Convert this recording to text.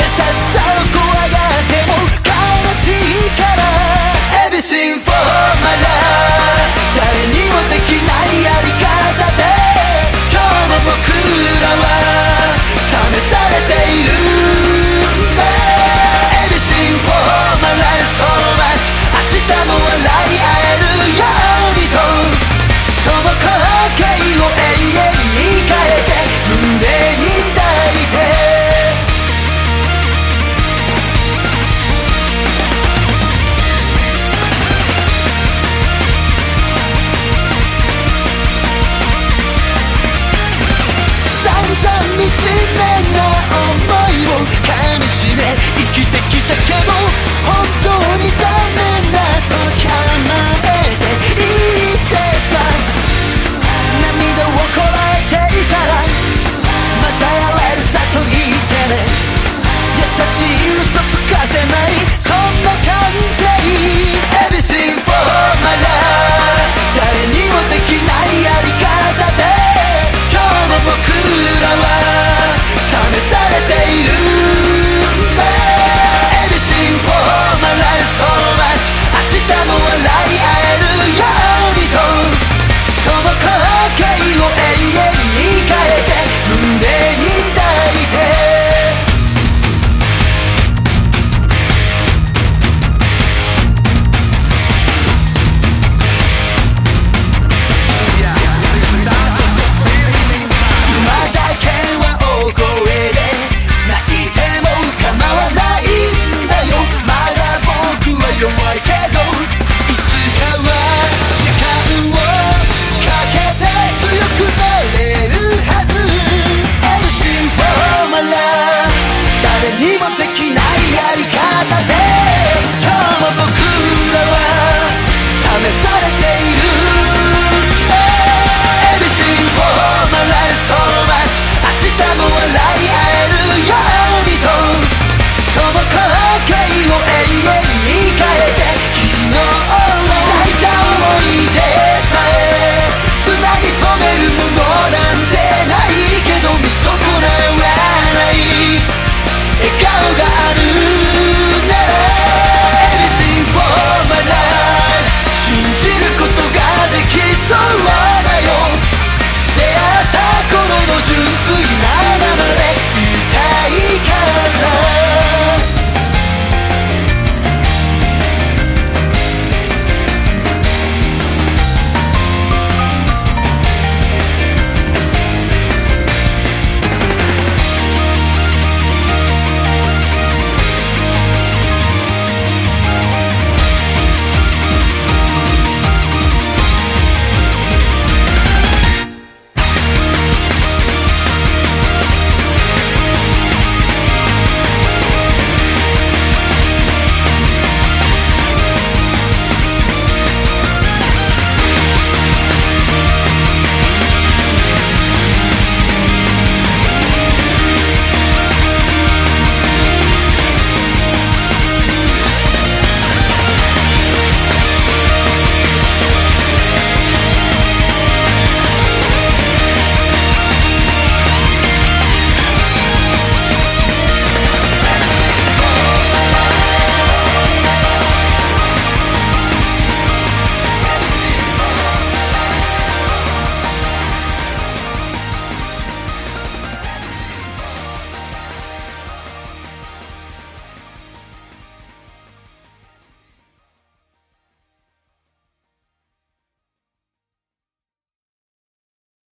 Yes, I said. そつかせ